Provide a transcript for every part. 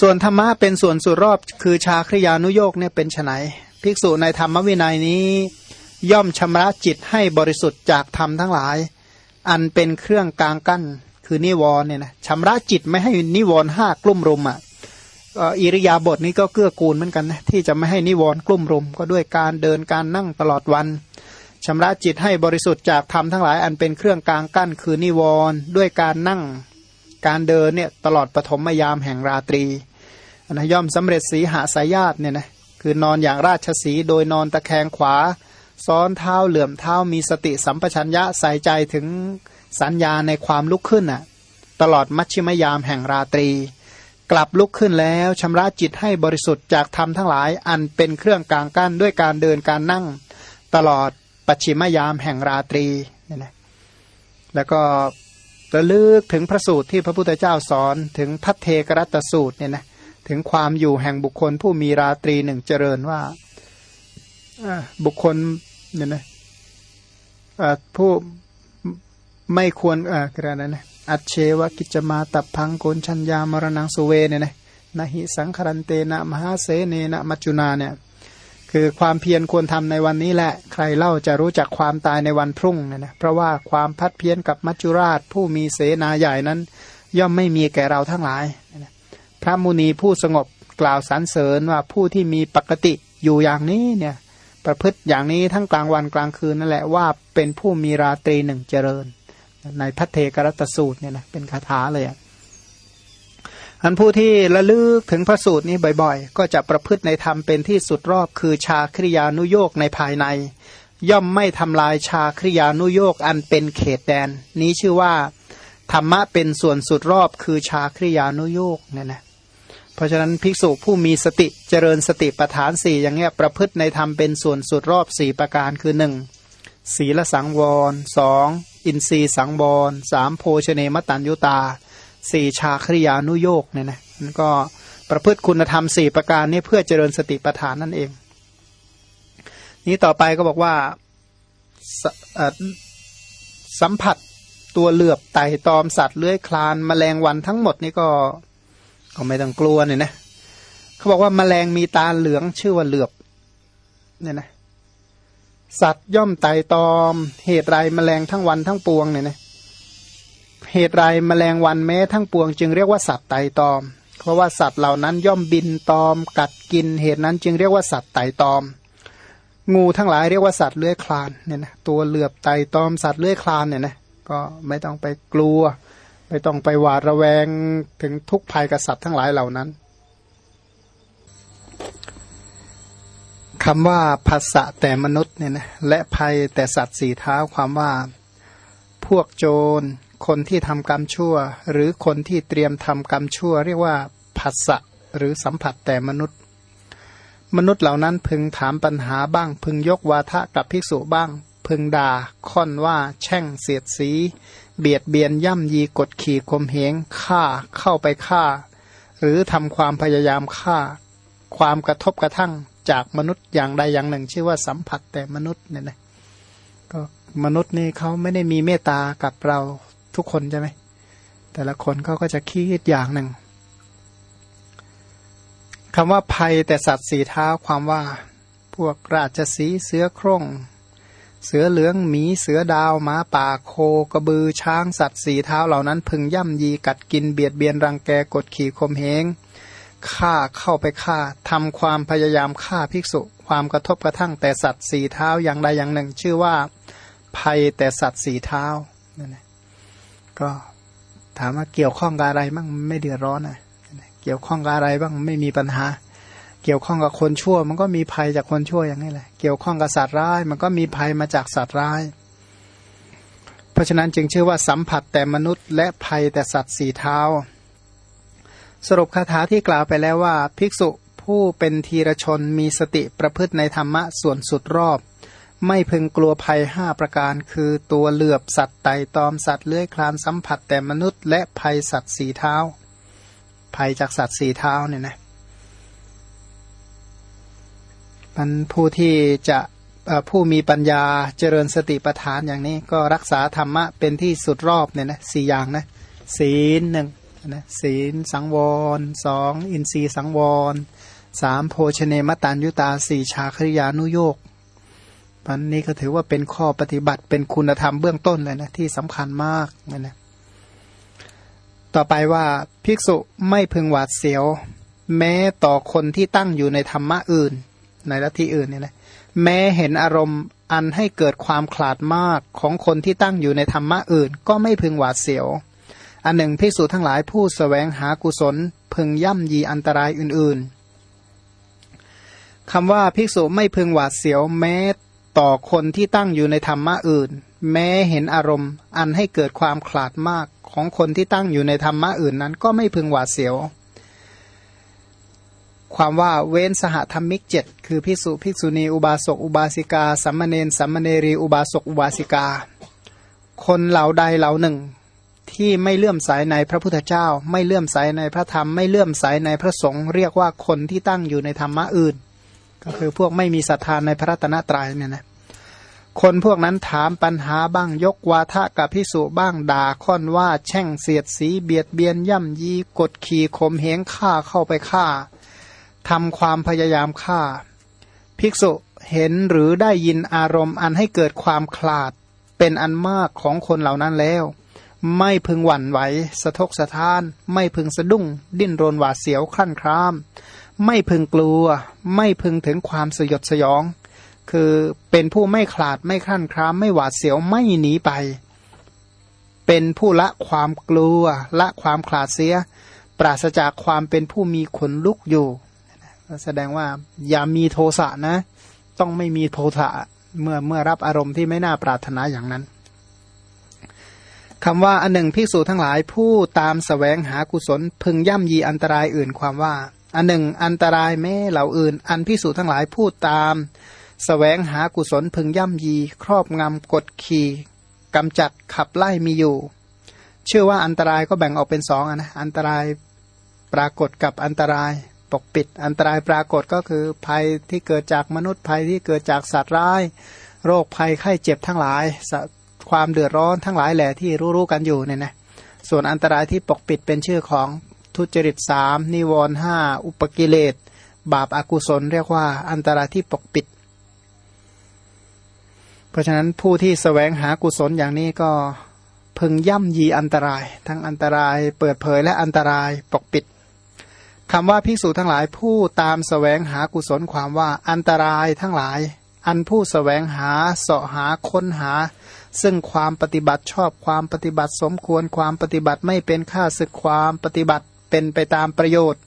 ส่วนธรรมะเป็นส่วนสุดรอบคือชาคริยานุโยกเนี่ยเป็นไนภิกษุในธรรมวินัยนี้ ย่อมชำระจิตให้บริสุทธิ์จากธรรมทั้งหลาย อันเป็นเครื่องกลางกั้น คือนิวรณ์เนี่ยนะชำระจิตไม่ให้นิวรณ์ห้ากลุ่มรุมอะอิริยาบถนี้ก็เกื้อกูลเหมือนกันนะที่จะไม่ให้นิวรณ์กลุ่มรุม ก็ด้วยการเดินการนั่งตลอดวันชำระจิตให้บริสุทธิ์จากธรรมทั้งหลายอันเป็นเครื่องกลางกั้นคือนิวรณ์ด้วยการนั่ง การเดินเนี่ยตลอดปฐมยามแห่งราตรีนะย่อมสำเร็จสีหาสายาตเนี่ยนะคือนอนอย่างราชสีโดยนอนตะแคงขวา ซ้อนเท้าเหลื่อมเท้ามีสติสัมปชัญญะใส่ใจถึงสัญญาในความลุกขึ้นอะตลอดมัชชิมยามแห่งราตรี กลับลุกขึ้นแล้วชำระจิตให้บริสุทธิ์จากธรรมทั้งหลายอันเป็นเครื่องกลางกั้นด้วยการเดินการนั่ง ตลอดปัจฉิมยามแห่งราตรีเนี่ยนะแล้วก็ ระลึกถึงพระสูตรที่พระพุทธเจ้าสอนถึงทัตเทกรัตสูตรเนี่ยนะถึงความอยู่แห่งบุคคลผู้มีราตรีหนึ่งเจริญว่าบุคคลเนี่ยนะผู้ไม่ควรอ่ากระนั้นนะอัจเชวกิจมาตับพังโกนชัญญามรณังสุเวเนี่ยนะนะหิสังครันเตนะมหาเสเนนะมัจจุนาเนี่ย คือความเพียรควรทำในวันนี้แหละ ใครเล่าจะรู้จักความตายในวันพรุ่งนี่นะเพราะว่าความพัดเพี้ยนกับมัจจุราช ผู้มีเสนาใหญ่นั้น ย่อมไม่มีแก่เราทั้งหลายพระมุนีผู้สงบกล่าวสรรเสริญว่าผู้ที่มีปกติอยู่อย่างนี้เนี่ยประพฤติอย่างนี้ทั้งกลางวันกลางคืนนั่นแหละว่าเป็นผู้มีราตรีหนึ่งเจริญ ในพัทเทกรัตสูตรเนี่ยนะเป็นคาถาเลยอะ อันผู้ที่ระลึกถึงพระสูตรนี้บ่อยๆ ก็จะประพฤติในธรรมเป็นที่สุดรอบคือชาคริยานุโยกในภายใน ย่อมไม่ทำลายชาคริยานุโยกอันเป็นเขตแดน นี้ชื่อว่าธรรมะเป็นส่วนสุดรอบคือชาคริยานุโยกเนี่ยนะเพราะฉะนั้นภิกษุผู้มีสติเจริญสติปัฏฐานสี่อย่างเงี้ยประพฤติในธรรมเป็นส่วนสุดรอบสี่ประการคือหนึ่งศีลสังวรสองอินทรีสังวรสามโภชเนมตัญยุตา สี่ชาคริยานุโยกเนี่ยนะมันก็ประพฤติคุณธรรมสี่ประการนี้เพื่อเจริญสติปัฏฐานนั่นเอง นี้ต่อไปก็บอกว่าสสัมผัสตัวเหลือบไต่ตอมสัตว์เลื้อยคลานมแมลงวันทั้งหมดนี่ก็ก็ไม่ต้องกลัวเนี่ยนะเขาบอกว่ามาแมลงมีตาเหลืองชื่อว่าเหลือบเนี่ยนะสัตว์ย่อมไต่ตอม เหตุไรมแมลงทั้งวันทั้งปวงเนี่ยนะ เหตุไรแมลงวันแม้ทั้งปวงจึงเรียกว่าสัตว์ไต่ตอม เพราะว่าสัตว์เหล่านั้นย่อมบินตอม กัดกินเหตุนั้นจึงเรียกว่าสัตว์ไต่ตอม งูทั้งหลายเรียกว่าสัตว์เลื้อยคลานเนี่ยนะตัวเหลือบไต่ตอมสัตว์เลื้อยคลานเนี่ยนะก็ไม่ต้องไปกลัว ไม่ต้องไปหวาดระแวงถึงทุกภัยกษัตริย์ทั้งหลายเหล่านั้นคำว่าภาษะแต่มนุษย์เนี่ยนะและภัยแต่สัตว์สี่เท้าความว่า พวกโจร คนที่ทำกรรมชั่ว หรือคนที่เตรียมทำกรรมชั่ว เรียกว่าภาษะหรือสัมผัสแต่มนุษย์ มนุษย์เหล่านั้นพึงถามปัญหาบ้าง พึงยกวาทะกับภิกษุบ้าง พึงด่าค่อนว่าแช่งเสียดสี เบียดเบียนย่ำยีกดขี่ข่มเหงฆ่าเข้าไปฆ่า หรือทำความพยายามฆ่า ความกระทบกระทั่งจากมนุษย์อย่างใดอย่างหนึ่ง ชื่อว่าสัมผัสแต่มนุษย์เนี่ยนะก็มนุษย์นี่เขาไม่ได้มีเมตตากับเรา ทุกคนใช่ไหมแต่ละคนเขาก็จะคิดอย่างหนึ่งคำว่าภัยแต่สัตว์สีเท้าความว่า พวกราชสีเสือโคร่ง เสือเหลืองหมีเสือดาวหมาป่าโคกระบือช้างสัตว์สีเท้าเหล่านั้น พึงย่ำยีกัดกินเบียดเบียนรังแกกดขี่ข่มเหงฆ่าเข้าไปฆ่าทำความพยายามฆ่าภิกษุ ความกระทบกระทั่งแต่สัตว์สีเท้าอย่างใดอย่างหนึ่ง ชื่อว่า ภัยแต่สัตว์สีเท้านั่น ก็ถามว่าเกี่ยวข้องกับอะไรบ้างไม่เดือดร้อนนะเกี่ยวข้องกับอะไรบ้างไม่มีปัญหา เกี่ยวข้องกับคนชั่ว มันก็มีภัยจากคนชั่วอย่างนี้แหละ เกี่ยวข้องกับสัตว์ร้าย มันก็มีภัยมาจากสัตว์ร้าย เพราะฉะนั้นจึงชื่อว่าสัมผัสแต่มนุษย์และภัยแต่สัตว์สี่เท้า สรุปคาถาที่กล่าวไปแล้วว่า ภิกษุผู้เป็นทีรชนมีสติประพฤติในธรรมะส่วนสุดรอบ ไม่พึงกลัวภัยห้าประการคือตัวเหลือบสัตว์ไต่ตอมสัตว์เลื้อยคลานสัมผัสแต่มนุษย์และภัยสัตว์สีเท้า ภัยจากสัตว์สีเท้าเนี่ยนะมันผู้ที่จะผู้มีปัญญาเจริญสติปัฏฐานอย่างนี้ก็รักษาธรรมะเป็นที่สุดรอบเนี่ยนะสี่อย่างนะศีลหนึ่งนะศีลสังวรสองอินทรีย์สังวรสามโภชเนมตันยุตาสี่ชาคริยานุโยก ปันนี้ก็ถือว่าเป็นข้อปฏิบัติเป็นคุณธรรมเบื้องต้นเลยนะที่สำคัญมากนะนะต่อไปว่าภิกษุไม่พึงหวาดเสียว แม้ต่อคนที่ตั้งอยู่ในธรรมะอื่น ในลัทธิอื่นเนี่ยนะแม้เห็นอารมณ์อันให้เกิดความขลาดมากของคนที่ตั้งอยู่ในธรรมะอื่น ก็ไม่พึงหวาดเสียว อันหนึ่งภิกษุทั้งหลายผู้สแสวงหากุศล พึงย่ำยีอันตรายอื่นๆคำว่าภิกษุไม่พึงหวาดเสียวแม้ ต่อคนที่ตั้งอยู่ในธรรมะอื่น แม้เห็นอารมณ์ อันให้เกิดความขลาดมากของคนที่ตั้งอยู่ในธรรมะอื่นนั้น ก็ไม่พึงหวาดเสียว ความว่าเว้นสหธรรมิกเจ็ดคือพิสุภิกษุณีอุบาสกอุบาสิกาสัมมเนนสัมมเนรีอุบาสกอุบาสิกา คนเหล่าใดเหล่าหนึ่ง ที่ไม่เลื่อมใสในพระพุทธเจ้า ไม่เลื่อมใสในพระธรรมไม่เลื่อมใสในพระสงฆ์เรียกว่าคนที่ตั้งอยู่ในธรรมะอื่น ก็คือพวกไม่มีศรัทธาในพระรัตนตรัยเนี่ยนะคนพวกนั้นถามปัญหาบ้างยกวาทะกับพิสุบ้างด่าค่อนว่าแช่งเสียดสีเบียดเบียนย่ำยีกดขี่ข่มเหงฆ่าเข้าไปฆ่าทำความพยายามฆ่า ภิกษุเห็นหรือได้ยินอารมณ์อันให้เกิดความคลาดเป็นอันมากของคนเหล่านั้นแล้ว ไม่พึงหวั่นไหว สะทกสะท้าน ไม่พึงสะดุ้ง ดิ้นรนหวาดเสียวขั้นคราม ไม่พึงกลัว ไม่พึงถึงความสยดสยอง คือเป็นผู้ไม่ขลาดไม่คลั่นคล้ามไม่หวาดเสียวไม่หนีไป เป็นผู้ละความกลัว ละความขลาดเสีย ปราศจากความเป็นผู้มีขนลุกอยู่ แสดงว่าอย่ามีโทสะนะ ต้องไม่มีโทสะเมื่อเมื่อรับอารมณ์ที่ไม่น่าปรารถนาอย่างนั้นคำว่าอันหนึ่งพิสูจทั้งหลายผู้ตามสแสวงหากุศลพึงย่ำยีอันตรายอื่นความว่า อันหนึ่ง อันตรายแม้เหล่าอื่น อันพิสูจทั้งหลายผู้ตามแสวงหากุศลพึงย่ำยี ครอบงำกดขี่กำจัดขับไล่มีอยู่ เชื่อว่าอันตรายก็แบ่งออกเป็นสองนะอันตรายปรากฏกับอันตรายปกปิด อันตรายปรากฏก็คือภัยที่เกิดจากมนุษย์ภัยที่เกิดจากสัตว์ร้าย โรคภัยไข้เจ็บทั้งหลาย ความเดือดร้อนทั้งหลายแหละที่รู้ๆกันอยู่เนี่ยนะส่วนอันตรายที่ปกปิดเป็นชื่อของ ทุจริตสามนิวรห้าอุปกิเลส บาปอากุศลเรียกว่า อันตรายที่ปกปิด เพราะฉะนั้นผู้ที่สแสวงหากุศลอย่างนี้ก็พึงย่ำยีอันตราย ทั้งอันตรายเปิดเผยและอันตรายปกปิดคำว่าภิกษุทั้งหลายผู้ตามสแสวงหากุศลความว่าอันตรายทั้งหลาย อันผู้สแสวงหาเสาะหาค้นหา ซึ่งความปฏิบัติชอบความปฏิบัติสมควรความปฏิบัติไม่เป็นค่าศึกความปฏิบัติ เป็นไปตามประโยชน์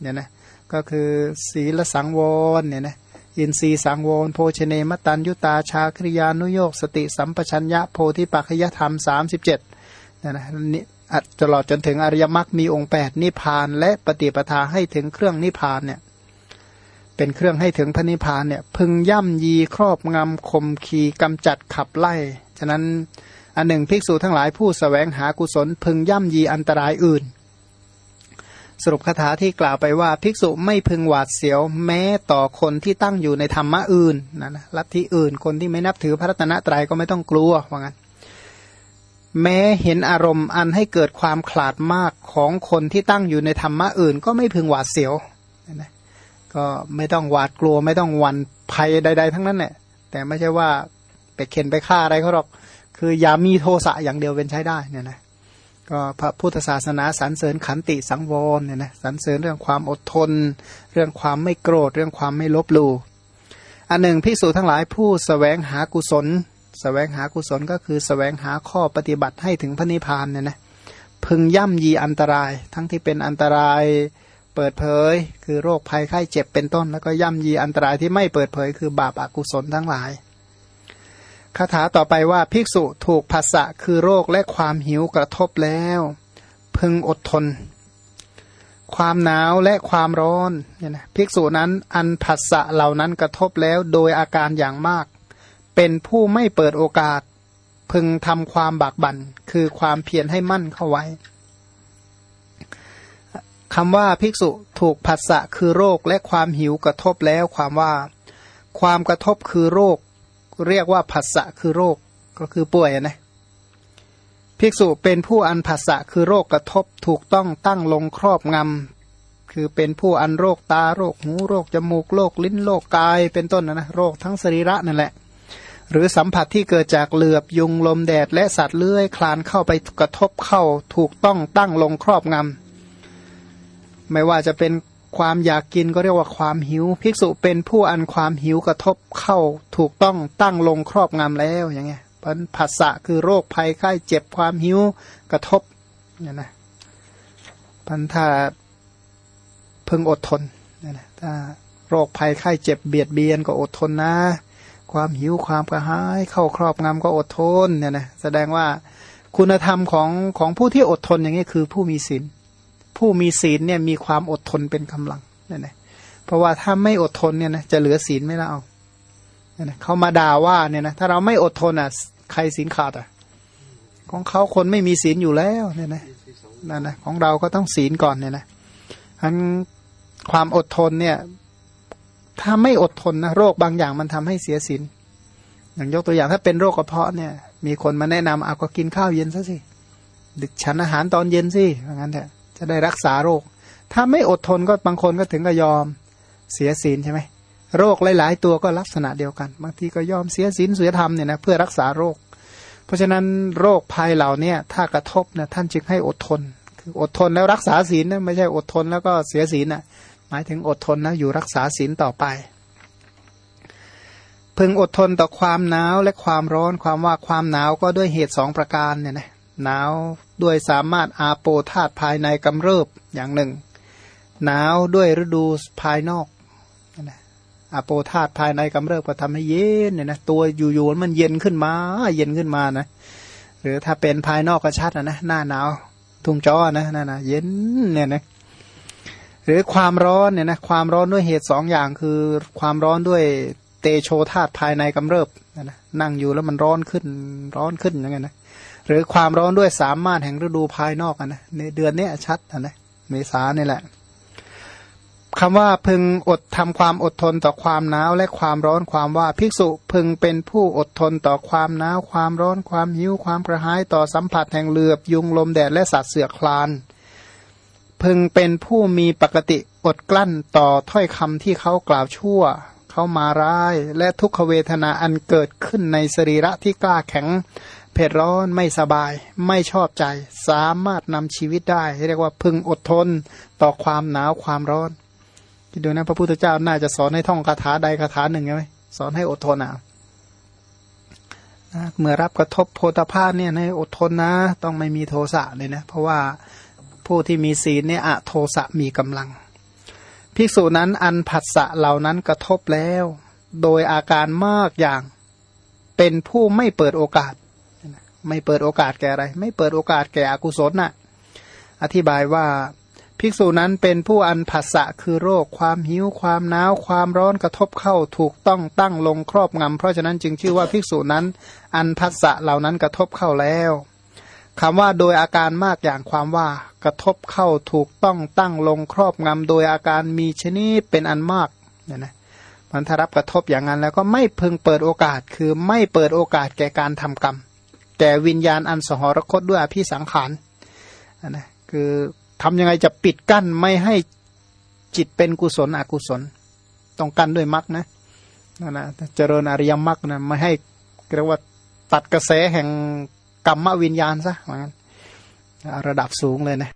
เนี่ยนะก็คือศีลสังวรเนี่ยนะอินทรีสังวรโภชเนมตันยุตาชาคริยานุโยกสติสัมปชัญญะโพธิปัจยธรรมสามสิบเจ็ดนะนะนี่ตลอดจนถึงอริยมรรคมีองค์แปดนิพาน และปฏิปทาให้ถึงเครื่องนิพานเนี่ยเป็นเครื่องให้ถึงพระนิพานเนี่ยพึงย่ำยีครอบงำคมขีกำจัดขับไล่ ฉะนั้นอันหนึ่งภิกษุทั้งหลายผู้สแสวงหากุศลพึงย่ำยีอันตรายอื่น สรุปคาถาที่กล่าวไปว่าภิกษุไม่พึงหวาดเสียวแม้ต่อคนที่ตั้งอยู่ในธรรมะอื่นนะนะลัทธิอื่น คนที่ไม่นับถือพระรัตนตรัยก็ไม่ต้องกลัวว่างั้น แม้เห็นอารมณ์อันให้เกิดความขลาดมากของคนที่ตั้งอยู่ในธรรมะอื่น ก็ไม่พึงหวาดเสียวนะก็ไม่ต้องหวาดกลัวไม่ต้องวันภัยใด ๆ ทั้งนั้นแหละแต่ไม่ใช่ว่าไปเข็นไปฆ่าอะไรเขาหรอก คืออย่ามีโทสะอย่างเดียวเป็นใช้ได้เนี่ยนะ ก็พระพุทธศาสนาสรรเสริญขันติสังวรเนี่ยนะสรรเสริญเรื่องความอดทน เรื่องความไม่โกรธ เรื่องความไม่ลบลู่อันหนึ่งพิสูจทั้งหลายผู้สแสวงหากุศลสแสวงหากุศลก็คือสแสวงหาข้อปฏิบัติให้ถึงพระนิพพานเนี่ยนะพึงย่ำยีอันตราย ทั้งที่เป็นอันตรายเปิดเผย คือโรคภัยไข้เจ็บเป็นต้น แล้วก็ย่ำยีอันตรายที่ไม่เปิดเผย คือบาปอากุศลทั้งหลาย คาถาต่อไปว่าภิกษุถูกภาษะคือโรคและความหิวกระทบแล้ว พึงอดทน ความหนาวและความร้อนเนี่ยนะภิกษุนั้นอันภาษะเหล่านั้นกระทบแล้วโดยอาการอย่างมาก เป็นผู้ไม่เปิดโอกาส พึงทำความบากบัน่นคือความเพียรให้มั่นเข้าไว้คำว่าภิกษุถูกผัสสะคือโรคและความหิวกระทบแล้วความว่า ความกระทบคือโรค เรียกว่าผัสสะคือโรคก็คือป่วยนะภิกษุเป็นผู้อันผัสสะคือโรคกระทบถูกต้องตั้งลงครอบงำคือเป็นผู้อันโรคตาโรคหูโรคจมูกโรคลิ้นโรคกาย เป็นต้นนะนะโรคทั้งสรีระนั่นแหละ หรือสัมผัสที่เกิดจากเหลือบยุงลมแดดและสัตว์เลื้อยคลานเข้าไปกระทบเข้าถูกต้องตั้งลงครอบงำไม่ว่าจะเป็น ความอยากกินก็เรียกว่าความหิว ภิกษุเป็นผู้อันความหิวกระทบเข้าถูกต้องตั้งลงครอบงำแล้วอย่างเงี้ยพันผัสสะคือโรคภัยไข้เจ็บความหิวกระทบเนี่ยนะพันถ้าพึงอดทนเนี่ยนะถ้าโรคภัยไข้เจ็บเบียดเบียนก็อดทนนะ ความหิวความกระหาย เข้าครอบงำก็อดทนเนี่ยนะแสดงว่าคุณธรรมของของผู้ที่อดทนอย่างนี้คือผู้มีศีล ผู้มีศีลเนี่ยมีความอดทนเป็นกำลังเนี่ยนะเพราะว่าถ้าไม่อดทนเนี่ยนะจะเหลือศีลไม่ละเอาเนี่ยนะเขามาด่าว่าเนี่ยนะถ้าเราไม่อดทนอะใครศีลขาดอะ ของเขาคนไม่มีศีลอยู่แล้วเนี่ยนะนั่นนะของเราก็ต้องศีลก่อนเนี่ยนะอันความอดทนเนี่ย ถ้าไม่อดทนนะโรคบางอย่างมันทำให้เสียศีลอย่างยกตัวอย่างถ้าเป็นโรคกระเพาะเนี่ย มีคนมาแนะนำเอาก็กินข้าวเย็นซะสิดึกฉันอาหารตอนเย็นสิอย่างนั้นแหละ จะได้รักษาโรค ถ้าไม่อดทนก็บางคนก็ถึงกับยอมเสียศีลใช่ไหมโรคหลาย ๆ ตัวก็ลักษณะเดียวกัน บางทีก็ยอมเสียศีลเสียธรรมเนี่ยนะเพื่อรักษาโรค เพราะฉะนั้นโรคภัยเหล่านี้ถ้ากระทบนะท่านจึงให้อดทน คืออดทนแล้วรักษาศีลนะไม่ใช่อดทนแล้วก็เสียศีลนะ่ะหมายถึงอดทนนะอยู่รักษาศีลต่อไปพึงอดทนต่อความหนาวและความร้อนความว่าความหนาวก็ด้วยเหตุสองประการเนี่ยนะ หนาวด้วยสามารถอาโปธาตภายในกำเริบอย่างหนึ่ง หนาวด้วยฤดูภายนอกนะอาโปธาตภายในกำเริบก็ทำให้เย็นเนี่ยนะตัวอยู่ๆมันเย็นขึ้นมาเย็นขึ้นมานะหรือถ้าเป็นภายนอกก็ชัดนะนะหน้าหนาวทุ่งจอนะนั่นนะเย็นเนี่ยนะหรือความร้อนเนี่ยนะความร้อนด้วยเหตุสองอย่างคือความร้อนด้วยเตโชธาตภายในกำเริบนะนั่งอยู่แล้วมันร้อนขึ้นร้อนขึ้นอย่างเงี้ยนะ หรือความร้อนด้วยสามารถแห่งฤดูภายนอกนะในเดือนนี้ชัดนะเมษานี่แหละคำว่าพึงอดทำความอดทนต่อความหนาวและความร้อนความว่าภิกษุพึงเป็นผู้อดทนต่อความหนาวความร้อนความหิวความกระหายต่อสัมผัสแห่งเหลือบยุงลมแดดและสัตว์เสือคลาน พึงเป็นผู้มีปกติอดกลั้นต่อถ้อยคำที่เขากล่าวชั่ว เขามาร้ายและทุกขเวทนาอันเกิดขึ้นในสรีระที่กล้าแข็ง ผ็ดร้อนไม่สบาย ไม่ชอบใจ สามารถนำชีวิตได้ เรียกว่าพึงอดทนต่อความหนาวความร้อนคิดดูนะพระพุทธเจ้าน่าจะสอนให้ท่องคาถาใดคาถาหนึ่งใช่ไหมสอนให้อดทนอะเมื่อรับกระทบโพธาภาพเนี่ยให้อดทนนะ ต้องไม่มีโทสะเลยนะ เพราะว่าผู้ที่มีศีลเนี่ยอะโทสะมีกำลัง ภิกษุนั้นอันผัสสะเหล่านั้นกระทบแล้ว โดยอาการมากอย่างเป็นผู้ไม่เปิดโอกาส ไม่เปิดโอกาสแก่อะไร ไม่เปิดโอกาสแก่อกุศลน่ะ อธิบายว่าภิกษุนั้นเป็นผู้อันผัสสะคือโรค ความหิว ความหนาว ความร้อนกระทบเข้าถูกต้องตั้งลงครอบงำ เพราะฉะนั้นจึงชื่อว่าภิกษุนั้น อันผัสสะเหล่านั้นกระทบเข้าแล้วคำว่าโดยอาการมากอย่างความว่า กระทบเข้าถูกต้องตั้งลงครอบงำโดยอาการมีชนิดเป็นอันมากเนี่ยนะมันถ้ารับกระทบอย่างนั้นแล้วก็ไม่พึงเปิดโอกาสคือไม่เปิดโอกาสแก่การทำกรรม แก่วิญญาณอันสหรคตด้วยอภิสังขารนะคือทำยังไงจะปิดกั้นไม่ให้จิตเป็นกุศลอกุศล ต้องกั้นด้วยมรรคนะนะนะเจริญอริยมรรคนะไม่ให้เรียกว่าตัดกระแสแห่งกรรมวิญญาณซะเหมือนระดับสูงเลยนะ